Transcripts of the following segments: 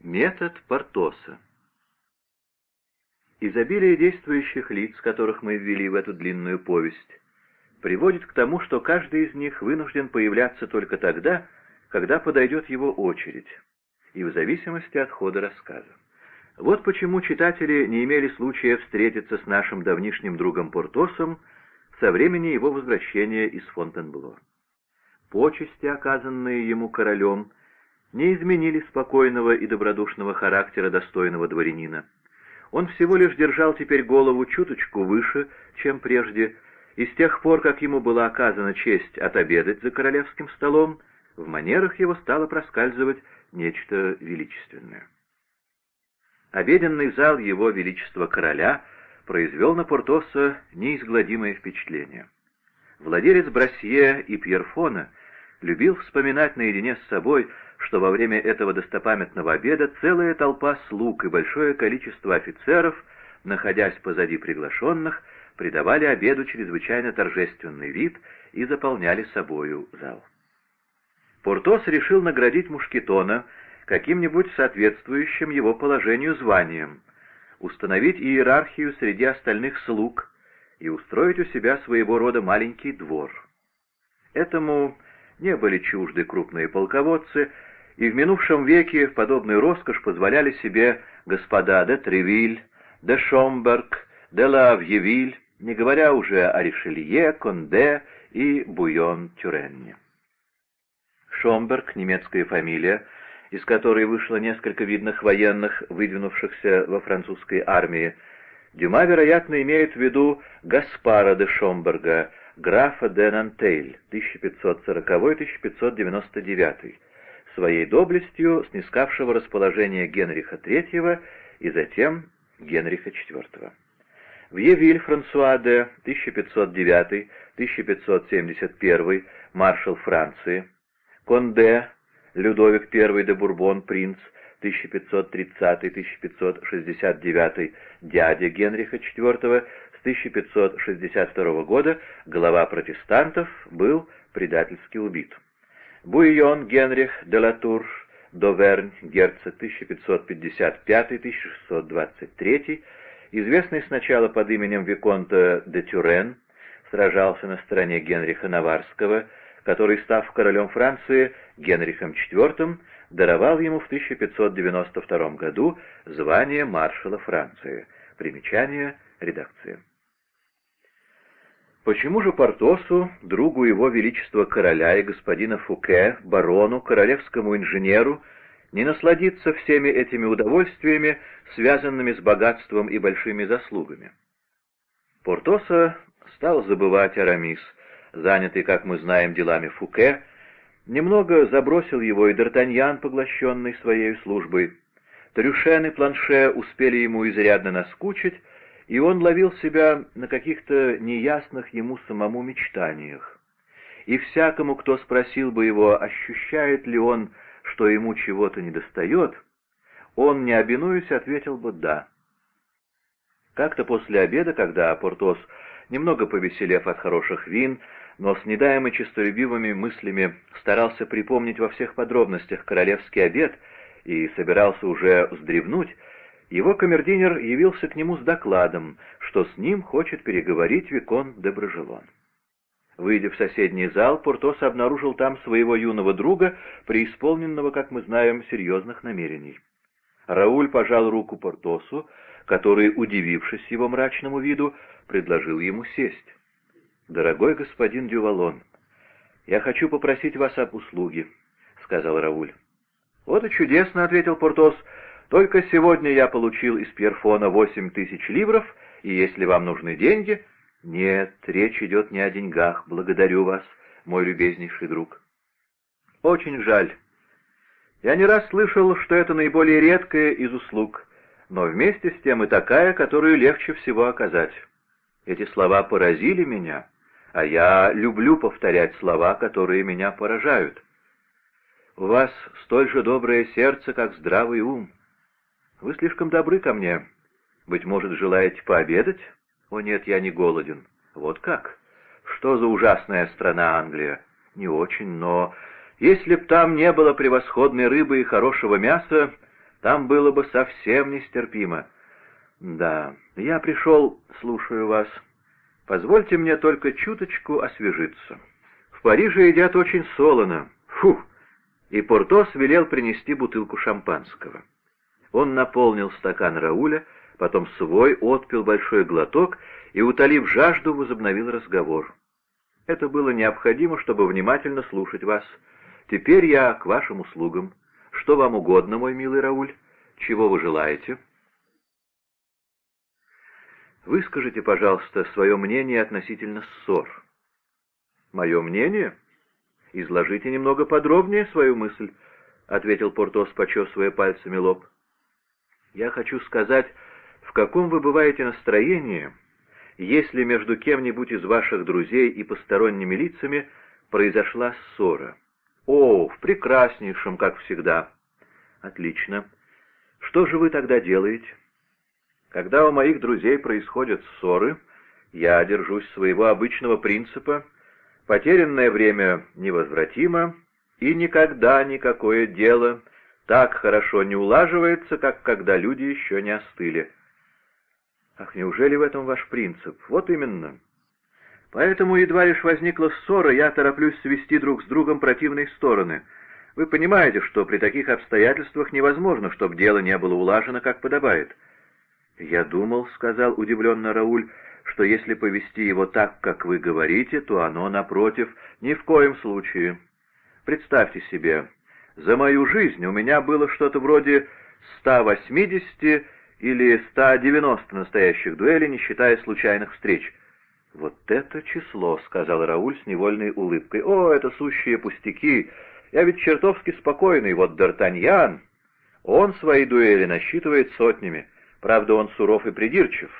Метод Портоса Изобилие действующих лиц, которых мы ввели в эту длинную повесть, приводит к тому, что каждый из них вынужден появляться только тогда, когда подойдет его очередь, и в зависимости от хода рассказа. Вот почему читатели не имели случая встретиться с нашим давнишним другом Портосом со времени его возвращения из Фонтенбло. Почести, оказанные ему королем, не изменили спокойного и добродушного характера достойного дворянина. Он всего лишь держал теперь голову чуточку выше, чем прежде, и с тех пор, как ему была оказана честь отобедать за королевским столом, в манерах его стало проскальзывать нечто величественное. Обеденный зал его величества короля произвел на Портоса неизгладимое впечатление. Владелец Брасье и Пьерфона любил вспоминать наедине с собой, что во время этого достопамятного обеда целая толпа слуг и большое количество офицеров, находясь позади приглашенных, придавали обеду чрезвычайно торжественный вид и заполняли собою зал. Портос решил наградить Мушкетона каким-нибудь соответствующим его положению званием, установить иерархию среди остальных слуг и устроить у себя своего рода маленький двор. Этому не были чужды крупные полководцы, и в минувшем веке подобную роскошь позволяли себе господа де Тревиль, де Шомберг, де Лавьевиль, не говоря уже о Ришелье, Конде и Буйон-Тюренне. Шомберг — немецкая фамилия, из которой вышло несколько видных военных, выдвинувшихся во французской армии. Дюма, вероятно, имеет в виду Гаспара де Шомберга, графа де Нантейль, 1540-1599, своей доблестью снискавшего расположение Генриха III и затем Генриха IV. Вьевиль Франсуа де 1509-1571, маршал Франции, Конде Людовик I де Бурбон, принц, 1530-1569, дядя Генриха IV, с 1562 года глава протестантов был предательски убит. Буйон Генрих де Латур, Довернь, герцог 1555-1623, известный сначала под именем Виконта де Тюрен, сражался на стороне Генриха Наварского, который, став королем Франции Генрихом IV, даровал ему в 1592 году звание маршала Франции. Примечание редакции. Почему же Портосу, другу его величества короля и господина Фуке, барону, королевскому инженеру, не насладиться всеми этими удовольствиями, связанными с богатством и большими заслугами? Портоса стал забывать Арамис, занятый, как мы знаем, делами Фуке, немного забросил его и Д'Артаньян, поглощенный своей службой. Трюшен и Планше успели ему изрядно наскучить, и он ловил себя на каких-то неясных ему самому мечтаниях. И всякому, кто спросил бы его, ощущает ли он, что ему чего-то недостает, он, не обинуясь, ответил бы «да». Как-то после обеда, когда Портос, немного повеселев от хороших вин, но с недаемо честолюбивыми мыслями старался припомнить во всех подробностях королевский обед и собирался уже вздревнуть, его камердинер явился к нему с докладом, что с ним хочет переговорить Викон де Брожелон. Выйдя в соседний зал, Портос обнаружил там своего юного друга, преисполненного, как мы знаем, серьезных намерений. Рауль пожал руку Портосу, который, удивившись его мрачному виду, предложил ему сесть. «Дорогой господин Дювалон, я хочу попросить вас об услуге», — сказал Рауль. «Вот и чудесно», — ответил Портос, — только сегодня я получил из Пьерфона восемь тысяч ливров, и если вам нужны деньги... Нет, речь идет не о деньгах. Благодарю вас, мой любезнейший друг. Очень жаль. Я не раз слышал, что это наиболее редкая из услуг, но вместе с тем и такая, которую легче всего оказать. Эти слова поразили меня, а я люблю повторять слова, которые меня поражают. У вас столь же доброе сердце, как здравый ум. Вы слишком добры ко мне. Быть может, желаете пообедать? О нет, я не голоден. Вот как? Что за ужасная страна Англия? Не очень, но... Если б там не было превосходной рыбы и хорошего мяса, Там было бы совсем нестерпимо. Да, я пришел, слушаю вас. Позвольте мне только чуточку освежиться. В Париже едят очень солоно. Фу! И Портос велел принести бутылку шампанского. Он наполнил стакан Рауля, потом свой отпил большой глоток и, утолив жажду, возобновил разговор. Это было необходимо, чтобы внимательно слушать вас. Теперь я к вашим услугам. Что вам угодно, мой милый Рауль? Чего вы желаете? Выскажите, пожалуйста, свое мнение относительно ссор. Мое мнение? Изложите немного подробнее свою мысль, — ответил Портос, почесывая пальцами лоб. Я хочу сказать, в каком вы бываете настроении, если между кем-нибудь из ваших друзей и посторонними лицами произошла ссора. О, в прекраснейшем, как всегда. Отлично. Что же вы тогда делаете? Когда у моих друзей происходят ссоры, я держусь своего обычного принципа «потерянное время невозвратимо, и никогда никакое дело так хорошо не улаживается, как когда люди еще не остыли». Ах, неужели в этом ваш принцип? Вот именно. Поэтому едва лишь возникла ссора, я тороплюсь свести друг с другом противные стороны. Вы понимаете, что при таких обстоятельствах невозможно, чтобы дело не было улажено, как подобает. «Я думал, — сказал удивленно Рауль, — что если повести его так, как вы говорите, то оно, напротив, ни в коем случае. Представьте себе, за мою жизнь у меня было что-то вроде 180 или 190 настоящих дуэлей, не считая случайных встреч. «Вот это число!» — сказал Рауль с невольной улыбкой. «О, это сущие пустяки! Я ведь чертовски спокойный, вот Д'Артаньян! Он свои дуэли насчитывает сотнями. Правда, он суров и придирчив,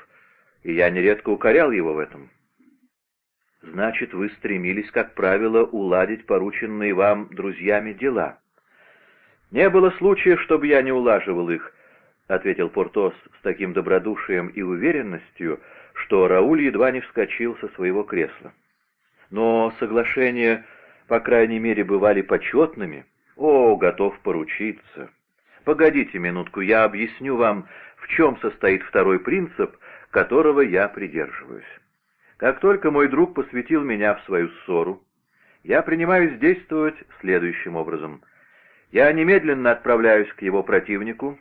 и я нередко укорял его в этом». «Значит, вы стремились, как правило, уладить порученные вам друзьями дела?» «Не было случая, чтобы я не улаживал их», — ответил Портос с таким добродушием и уверенностью, что Рауль едва не вскочил со своего кресла. «Но соглашения, по крайней мере, бывали почетными. О, готов поручиться. Погодите минутку, я объясню вам, в чем состоит второй принцип, которого я придерживаюсь. Как только мой друг посвятил меня в свою ссору, я принимаюсь действовать следующим образом. Я немедленно отправляюсь к его противнику,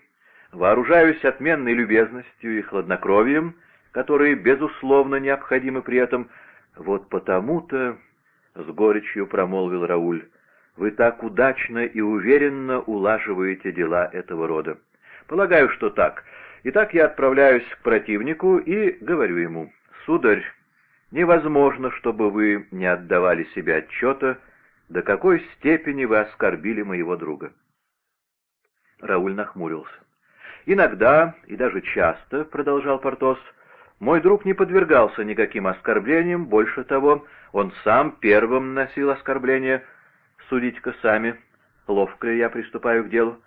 вооружаюсь отменной любезностью и хладнокровием, которые, безусловно, необходимы при этом. Вот потому-то, — с горечью промолвил Рауль, — вы так удачно и уверенно улаживаете дела этого рода. Полагаю, что так. Итак, я отправляюсь к противнику и говорю ему, «Сударь, невозможно, чтобы вы не отдавали себе отчета, до какой степени вы оскорбили моего друга». Рауль нахмурился. «Иногда, и даже часто, — продолжал Портос, — мой друг не подвергался никаким оскорблениям, больше того, он сам первым носил оскорбления. Судите-ка сами, ловко я приступаю к делу».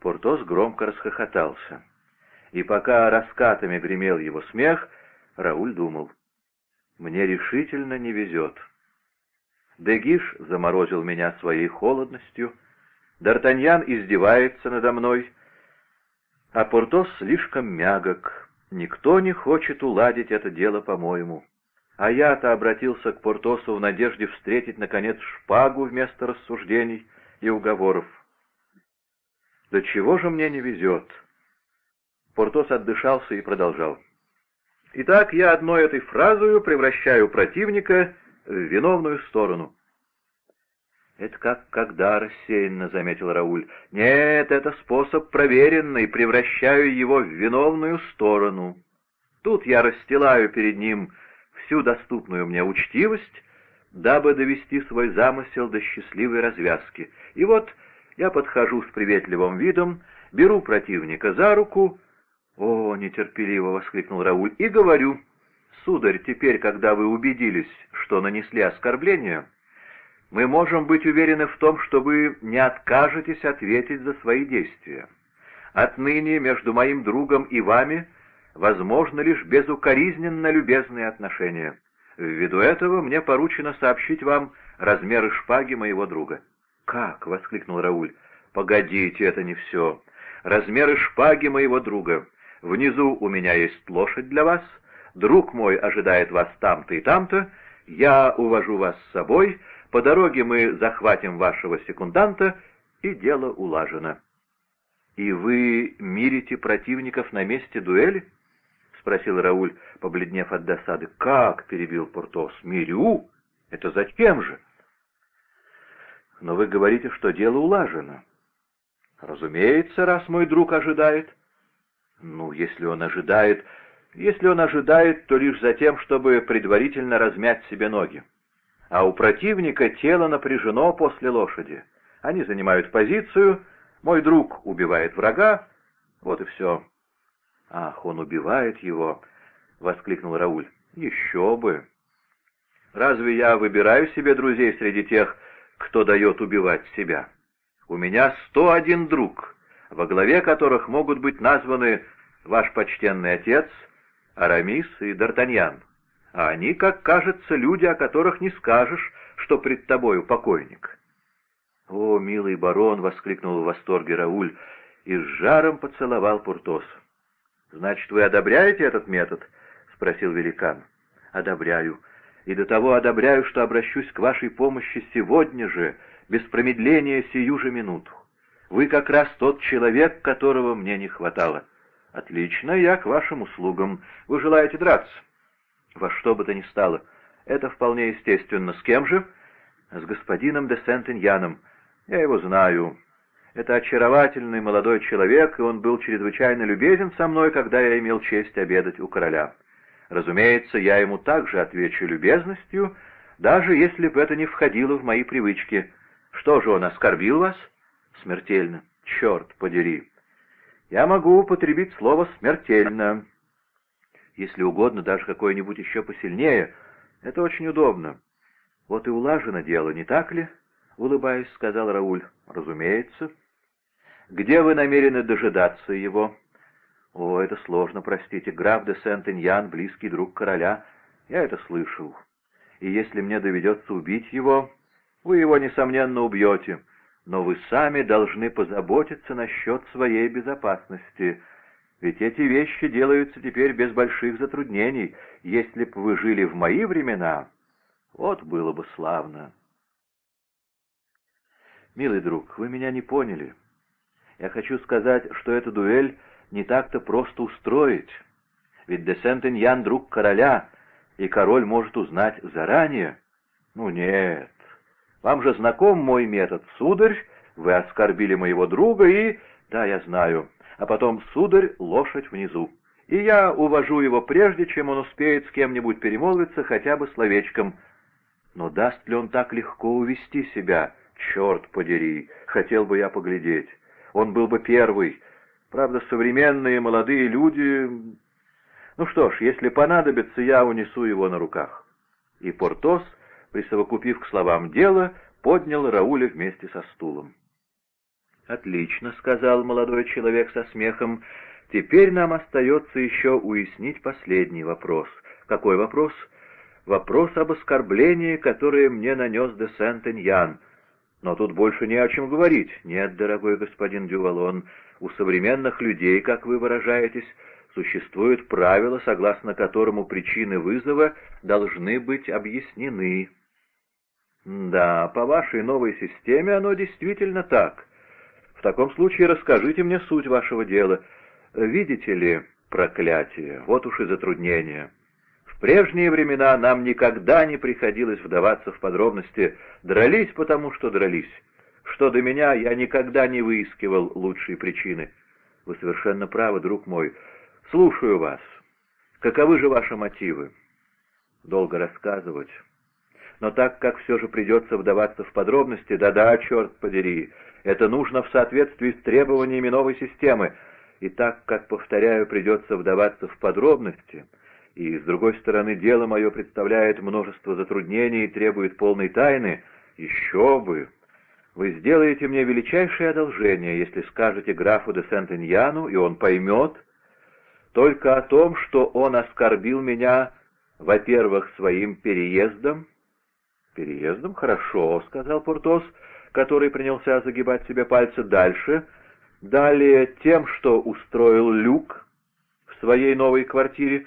Портос громко расхохотался. И пока раскатами гремел его смех, Рауль думал, «Мне решительно не везет». Дегиш заморозил меня своей холодностью, Д'Артаньян издевается надо мной — а Портос слишком мягок. Никто не хочет уладить это дело, по-моему. А я-то обратился к Портосу в надежде встретить, наконец, шпагу вместо рассуждений и уговоров. Да чего же мне не везет? Портос отдышался и продолжал. Итак, я одной этой фразою превращаю противника в виновную сторону. «Это как когда рассеянно», — заметил Рауль. «Нет, это способ проверенный, превращаю его в виновную сторону. Тут я расстилаю перед ним всю доступную мне учтивость, дабы довести свой замысел до счастливой развязки. И вот я подхожу с приветливым видом, беру противника за руку...» «О!» — нетерпеливо воскликнул Рауль. «И говорю, сударь, теперь, когда вы убедились, что нанесли оскорбление...» мы можем быть уверены в том, что вы не откажетесь ответить за свои действия. Отныне между моим другом и вами возможно лишь безукоризненно любезные отношения. Ввиду этого мне поручено сообщить вам размеры шпаги моего друга». «Как?» — воскликнул Рауль. «Погодите, это не все. размеры шпаги моего друга. Внизу у меня есть лошадь для вас, друг мой ожидает вас там-то и там-то, я увожу вас с собой, по дороге мы захватим вашего секунданта, и дело улажено». «И вы мирите противников на месте дуэли?» — спросил Рауль, побледнев от досады. «Как?» — перебил Портос. «Мирю? Это зачем же?» «Но вы говорите, что дело улажено». «Разумеется, раз мой друг ожидает». «Ну, если он ожидает...» «Если он ожидает, то лишь за тем, чтобы предварительно размять себе ноги. А у противника тело напряжено после лошади. Они занимают позицию, мой друг убивает врага, вот и все». «Ах, он убивает его!» — воскликнул Рауль. «Еще бы! Разве я выбираю себе друзей среди тех, кто дает убивать себя? У меня сто один друг, во главе которых могут быть названы ваш почтенный отец, Арамис и Д'Артаньян. А они, как кажется, люди, о которых не скажешь, что пред тобою покойник». «О, милый барон!» — воскликнул в восторге Рауль и с жаром поцеловал Пуртоса. «Значит, вы одобряете этот метод?» — спросил великан. «Одобряю. И до того одобряю, что обращусь к вашей помощи сегодня же, без промедления сию же минуту. Вы как раз тот человек, которого мне не хватало. Отлично, я к вашим услугам. Вы желаете драться?» «Во что бы то ни стало. Это вполне естественно. С кем же?» «С господином де Сент-Иньяном. Я его знаю. Это очаровательный молодой человек, и он был чрезвычайно любезен со мной, когда я имел честь обедать у короля. Разумеется, я ему также отвечу любезностью, даже если бы это не входило в мои привычки. Что же, он оскорбил вас? Смертельно. Черт подери. Я могу употребить слово «смертельно». Если угодно, даже какое-нибудь еще посильнее. Это очень удобно. Вот и улажено дело, не так ли? — улыбаясь, сказал Рауль. «Разумеется». Где вы намерены дожидаться его?» «О, это сложно, простите. Граф де Сент-Иньян, близкий друг короля. Я это слышал. И если мне доведется убить его, вы его, несомненно, убьете. Но вы сами должны позаботиться насчет своей безопасности. Ведь эти вещи делаются теперь без больших затруднений. Если бы вы жили в мои времена, вот было бы славно». «Милый друг, вы меня не поняли». Я хочу сказать, что эту дуэль не так-то просто устроить. Ведь де Сент-Иньян — друг короля, и король может узнать заранее. Ну нет, вам же знаком мой метод, сударь, вы оскорбили моего друга и... Да, я знаю. А потом, сударь, лошадь внизу. И я увожу его прежде, чем он успеет с кем-нибудь перемолвиться хотя бы словечком. Но даст ли он так легко увести себя? Черт подери, хотел бы я поглядеть он был бы первый. Правда, современные молодые люди... Ну что ж, если понадобится, я унесу его на руках». И Портос, присовокупив к словам дело, поднял Рауля вместе со стулом. «Отлично», — сказал молодой человек со смехом. «Теперь нам остается еще уяснить последний вопрос». «Какой вопрос?» «Вопрос об оскорблении, которое мне нанес де Сент-Эньян». Но тут больше не о чем говорить. Нет, дорогой господин Дювалон, у современных людей, как вы выражаетесь, существует правило, согласно которому причины вызова должны быть объяснены. Да, по вашей новой системе оно действительно так. В таком случае расскажите мне суть вашего дела. Видите ли, проклятие, вот уж и затруднение. В прежние времена нам никогда не приходилось вдаваться в подробности. Дрались, потому что дрались. Что до меня, я никогда не выискивал лучшие причины. Вы совершенно правы, друг мой. Слушаю вас. Каковы же ваши мотивы? Долго рассказывать. Но так как все же придется вдаваться в подробности, да-да, черт подери, это нужно в соответствии с требованиями новой системы. И так как, повторяю, придется вдаваться в подробности, и, с другой стороны, дело мое представляет множество затруднений и требует полной тайны, еще бы! Вы сделаете мне величайшее одолжение, если скажете графу де Сент-Иньяну, и он поймет, только о том, что он оскорбил меня, во-первых, своим переездом. «Переездом? Хорошо», — сказал Портос, который принялся загибать себе пальцы дальше. Далее тем, что устроил Люк в своей новой квартире.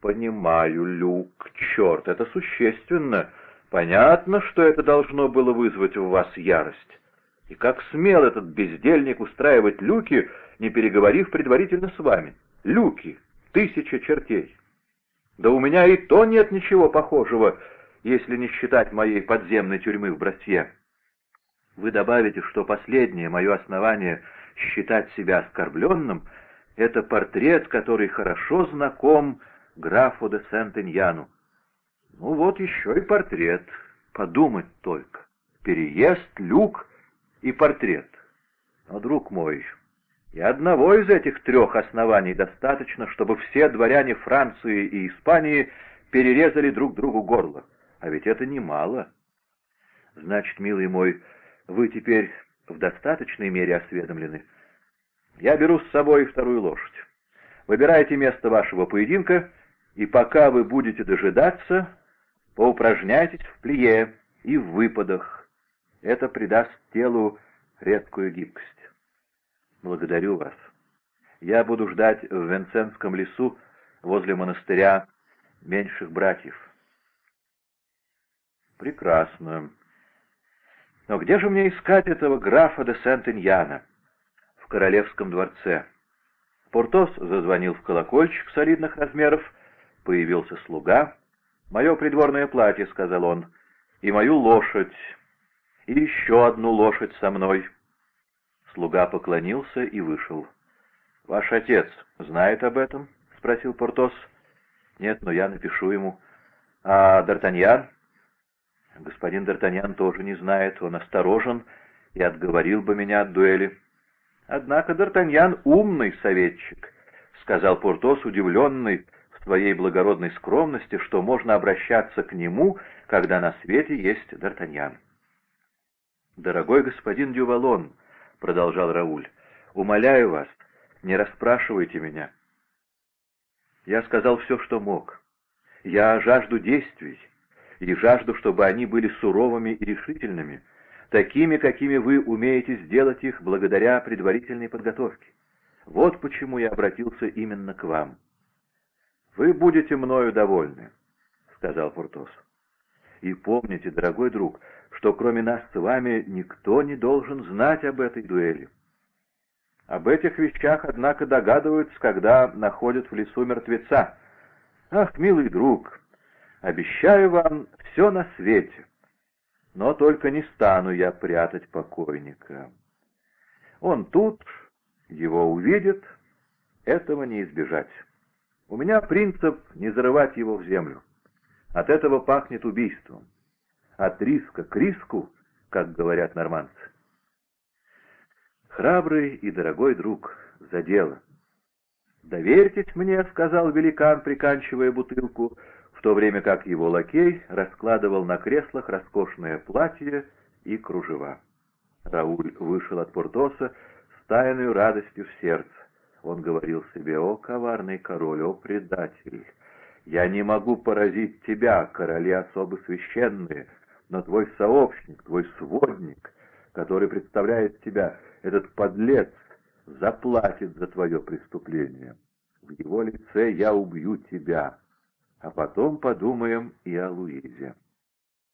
Понимаю, Люк, черт, это существенно. Понятно, что это должно было вызвать в вас ярость. И как смел этот бездельник устраивать люки, не переговорив предварительно с вами? Люки, тысяча чертей. Да у меня и то нет ничего похожего, если не считать моей подземной тюрьмы в Братье. Вы добавите, что последнее мое основание считать себя оскорбленным — это портрет, который хорошо знаком графу де Сент-Иньяну. Ну вот еще и портрет. Подумать только. Переезд, люк и портрет. Но, друг мой, и одного из этих трех оснований достаточно, чтобы все дворяне Франции и Испании перерезали друг другу горло. А ведь это немало. Значит, милый мой, вы теперь в достаточной мере осведомлены. Я беру с собой вторую лошадь. Выбирайте место вашего поединка, и пока вы будете дожидаться, поупражняйтесь в плие и в выпадах. Это придаст телу редкую гибкость. Благодарю вас. Я буду ждать в Венценском лесу возле монастыря меньших братьев. Прекрасно. Но где же мне искать этого графа де Сент-Иньяна? В королевском дворце. Портос зазвонил в колокольчик солидных размеров, появился слуга. «Мое придворное платье», — сказал он, — «и мою лошадь, и еще одну лошадь со мной». Слуга поклонился и вышел. «Ваш отец знает об этом?» — спросил Портос. «Нет, но я напишу ему». «А Д'Артаньян?» Господин Д'Артаньян тоже не знает, он осторожен и отговорил бы меня от дуэли. Однако Д'Артаньян умный советчик, — сказал Портос, удивленный в своей благородной скромности, что можно обращаться к нему, когда на свете есть Д'Артаньян. «Дорогой господин Дювалон», — продолжал Рауль, — «умоляю вас, не расспрашивайте меня». Я сказал все, что мог. Я жажду действий и жажду, чтобы они были суровыми и решительными, такими, какими вы умеете сделать их благодаря предварительной подготовке. Вот почему я обратился именно к вам. «Вы будете мною довольны», — сказал Портос. «И помните, дорогой друг, что кроме нас с вами никто не должен знать об этой дуэли. Об этих вещах, однако, догадываются, когда находят в лесу мертвеца. Ах, милый друг, Обещаю вам все на свете, но только не стану я прятать покойника. Он тут, его увидит, этого не избежать. У меня принцип не зарывать его в землю. От этого пахнет убийством. От риска к риску, как говорят норманцы. Храбрый и дорогой друг, за дело. «Доверьтесь мне», — сказал великан, приканчивая бутылку, в то время как его лакей раскладывал на креслах роскошное платье и кружева. Рауль вышел от Портоса с тайной радостью в сердце. Он говорил себе, «О, коварный король, о, предатель! Я не могу поразить тебя, короли особо священные, но твой сообщник, твой сводник, который представляет тебя, этот подлец, заплатит за твое преступление. В его лице я убью тебя» а потом подумаем и о Луизе.